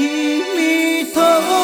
君と